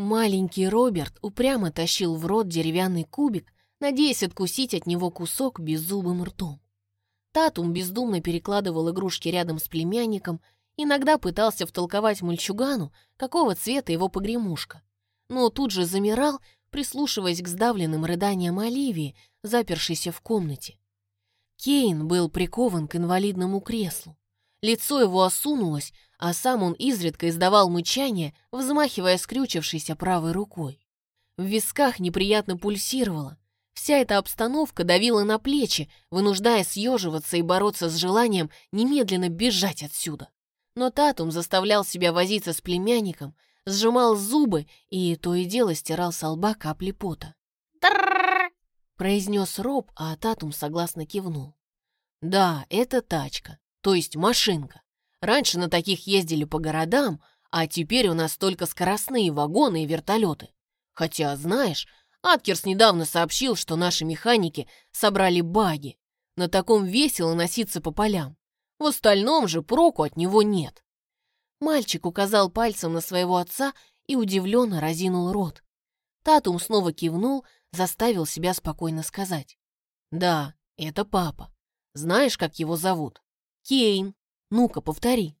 Маленький Роберт упрямо тащил в рот деревянный кубик, надеясь откусить от него кусок беззубым ртом. Татум бездумно перекладывал игрушки рядом с племянником, иногда пытался втолковать мальчугану, какого цвета его погремушка, но тут же замирал, прислушиваясь к сдавленным рыданиям Оливии, запершейся в комнате. Кейн был прикован к инвалидному креслу. Лицо его осунулось, а сам он изредка издавал мычание, взмахивая скрючившейся правой рукой. В висках неприятно пульсировало. Вся эта обстановка давила на плечи, вынуждая съеживаться и бороться с желанием немедленно бежать отсюда. Но Татум заставлял себя возиться с племянником, сжимал зубы и то и дело стирал с лба капли пота. произнес Роб, а Татум согласно кивнул. «Да, это тачка, то есть машинка. Раньше на таких ездили по городам, а теперь у нас только скоростные вагоны и вертолеты. Хотя, знаешь, Аткерс недавно сообщил, что наши механики собрали баги. На таком весело носиться по полям. В остальном же проку от него нет. Мальчик указал пальцем на своего отца и удивленно разинул рот. Татум снова кивнул, заставил себя спокойно сказать. «Да, это папа. Знаешь, как его зовут? Кейн. Ну-ка, повтори».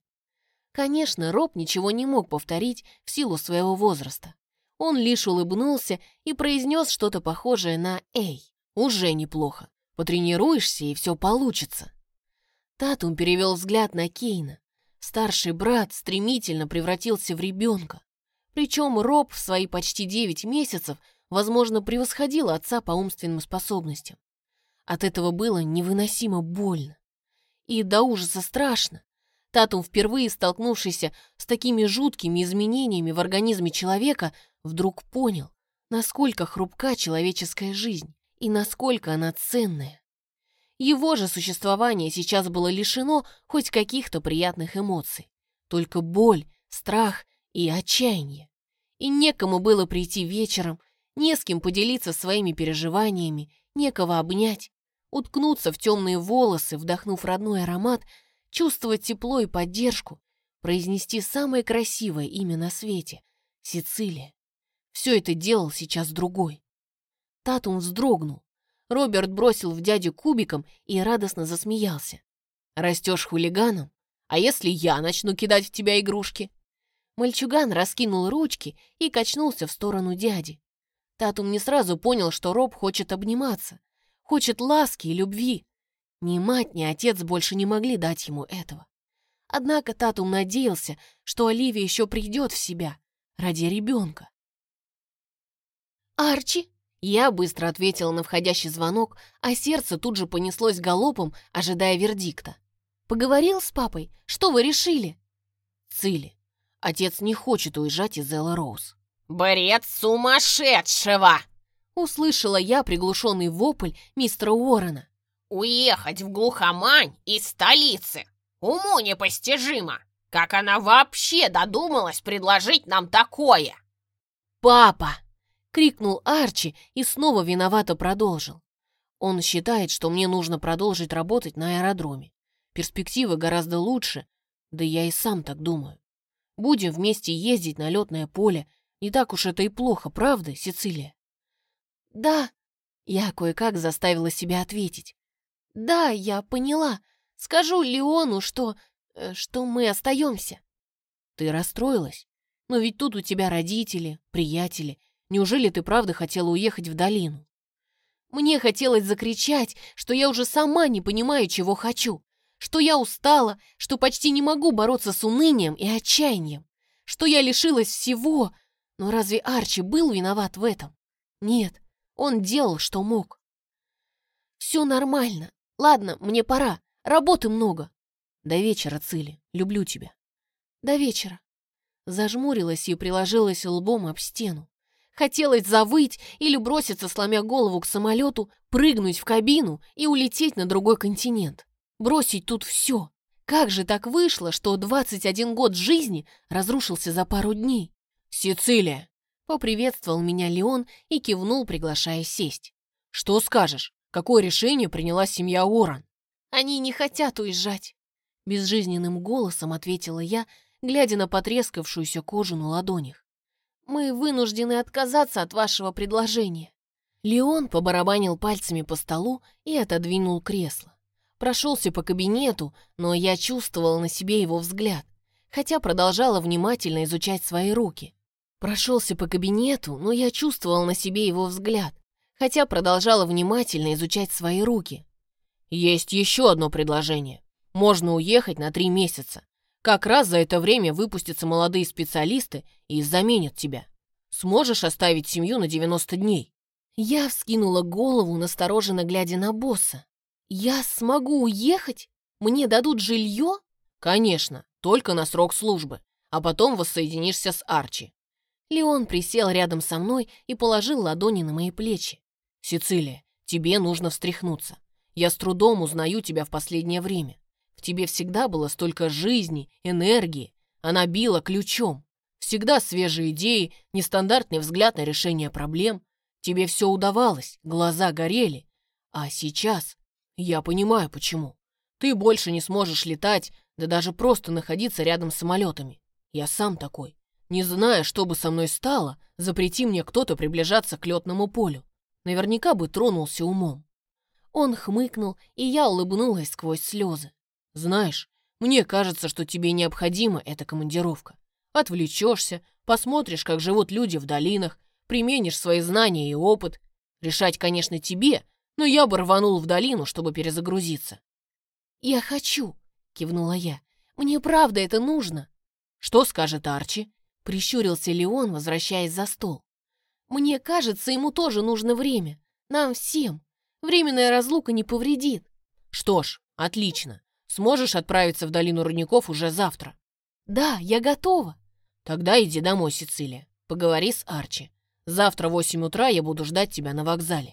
Конечно, Роб ничего не мог повторить в силу своего возраста. Он лишь улыбнулся и произнес что-то похожее на «Эй, уже неплохо. Потренируешься, и все получится». Татум перевел взгляд на Кейна. Старший брат стремительно превратился в ребенка. Причем Роб в свои почти девять месяцев, возможно, превосходил отца по умственным способностям. От этого было невыносимо больно. И до ужаса страшно. Татум, впервые столкнувшийся с такими жуткими изменениями в организме человека, вдруг понял, насколько хрупка человеческая жизнь и насколько она ценная. Его же существование сейчас было лишено хоть каких-то приятных эмоций. Только боль, страх и отчаяние. И некому было прийти вечером, не с кем поделиться своими переживаниями, некого обнять, уткнуться в темные волосы, вдохнув родной аромат, чувствовать тепло и поддержку, произнести самое красивое имя на свете — Сицилия. Все это делал сейчас другой. Татум вздрогнул, Роберт бросил в дядю кубиком и радостно засмеялся. «Растешь хулиганом? А если я начну кидать в тебя игрушки?» Мальчуган раскинул ручки и качнулся в сторону дяди. Татум не сразу понял, что Роб хочет обниматься, хочет ласки и любви. Ни мать, ни отец больше не могли дать ему этого. Однако Татум надеялся, что Оливия еще придет в себя ради ребенка. «Арчи!» Я быстро ответила на входящий звонок, а сердце тут же понеслось галопом, ожидая вердикта. «Поговорил с папой? Что вы решили?» «Цили. Отец не хочет уезжать из Элла Роуз». «Бред сумасшедшего!» Услышала я приглушенный вопль мистера Уоррена. «Уехать в глухомань из столицы! Уму непостижимо! Как она вообще додумалась предложить нам такое?» «Папа!» — крикнул Арчи и снова виновато продолжил. Он считает, что мне нужно продолжить работать на аэродроме. Перспективы гораздо лучше, да я и сам так думаю. Будем вместе ездить на летное поле. Не так уж это и плохо, правда, Сицилия? Да, я кое-как заставила себя ответить. Да, я поняла. Скажу Леону, что... Э, что мы остаемся. Ты расстроилась? Но ведь тут у тебя родители, приятели — Неужели ты правда хотела уехать в долину? Мне хотелось закричать, что я уже сама не понимаю, чего хочу, что я устала, что почти не могу бороться с унынием и отчаянием, что я лишилась всего. Но разве Арчи был виноват в этом? Нет, он делал, что мог. Все нормально. Ладно, мне пора. Работы много. До вечера, Цили. Люблю тебя. До вечера. Зажмурилась и приложилась лбом об стену. Хотелось завыть или броситься, сломя голову к самолету, прыгнуть в кабину и улететь на другой континент. Бросить тут все. Как же так вышло, что 21 год жизни разрушился за пару дней? «Сицилия!» — поприветствовал меня Леон и кивнул, приглашая сесть. «Что скажешь? Какое решение приняла семья Уоррен?» «Они не хотят уезжать», — безжизненным голосом ответила я, глядя на потрескавшуюся кожу на ладонях. мы вынуждены отказаться от вашего предложения». Леон побарабанил пальцами по столу и отодвинул кресло. Прошелся по кабинету, но я чувствовала на себе его взгляд, хотя продолжала внимательно изучать свои руки. Прошелся по кабинету, но я чувствовала на себе его взгляд, хотя продолжала внимательно изучать свои руки. «Есть еще одно предложение. Можно уехать на три месяца. Как раз за это время выпустятся молодые специалисты и заменят тебя. Сможешь оставить семью на 90 дней?» Я вскинула голову, настороженно глядя на босса. «Я смогу уехать? Мне дадут жилье?» «Конечно, только на срок службы, а потом воссоединишься с Арчи». Леон присел рядом со мной и положил ладони на мои плечи. «Сицилия, тебе нужно встряхнуться. Я с трудом узнаю тебя в последнее время. В тебе всегда было столько жизни, энергии. Она била ключом. Всегда свежие идеи, нестандартный взгляд на решение проблем. Тебе все удавалось, глаза горели. А сейчас я понимаю, почему. Ты больше не сможешь летать, да даже просто находиться рядом с самолетами. Я сам такой. Не зная, что бы со мной стало, запрети мне кто-то приближаться к летному полю наверняка бы тронулся умом. Он хмыкнул, и я улыбнулась сквозь слезы. «Знаешь, мне кажется, что тебе необходима эта командировка. Отвлечешься, посмотришь, как живут люди в долинах, применишь свои знания и опыт. Решать, конечно, тебе, но я бы рванул в долину, чтобы перезагрузиться». «Я хочу», — кивнула я. «Мне правда это нужно». «Что скажет Арчи?» — прищурился Леон, возвращаясь за стол. Мне кажется, ему тоже нужно время. Нам всем. Временная разлука не повредит. Что ж, отлично. Сможешь отправиться в долину родников уже завтра? Да, я готова. Тогда иди домой, Сицилия. Поговори с Арчи. Завтра в восемь утра я буду ждать тебя на вокзале.